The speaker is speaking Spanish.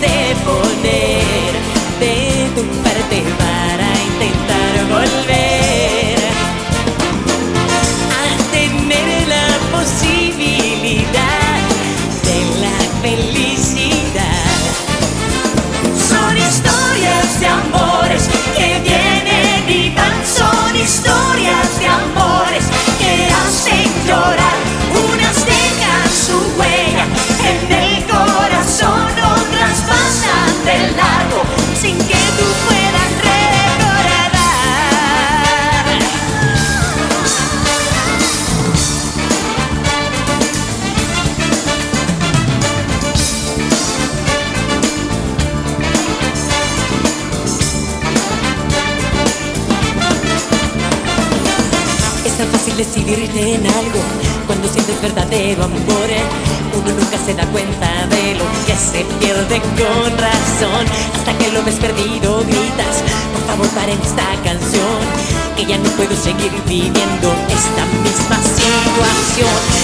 de poner Es tan fácil decidirte en algo cuando sientes verdadero amor. Uno nunca se da cuenta de lo que se pierde con razón. Hasta que lo ves perdido, gritas: Por favor, paren esta canción. Que ya no puedo seguir viviendo esta misma situación.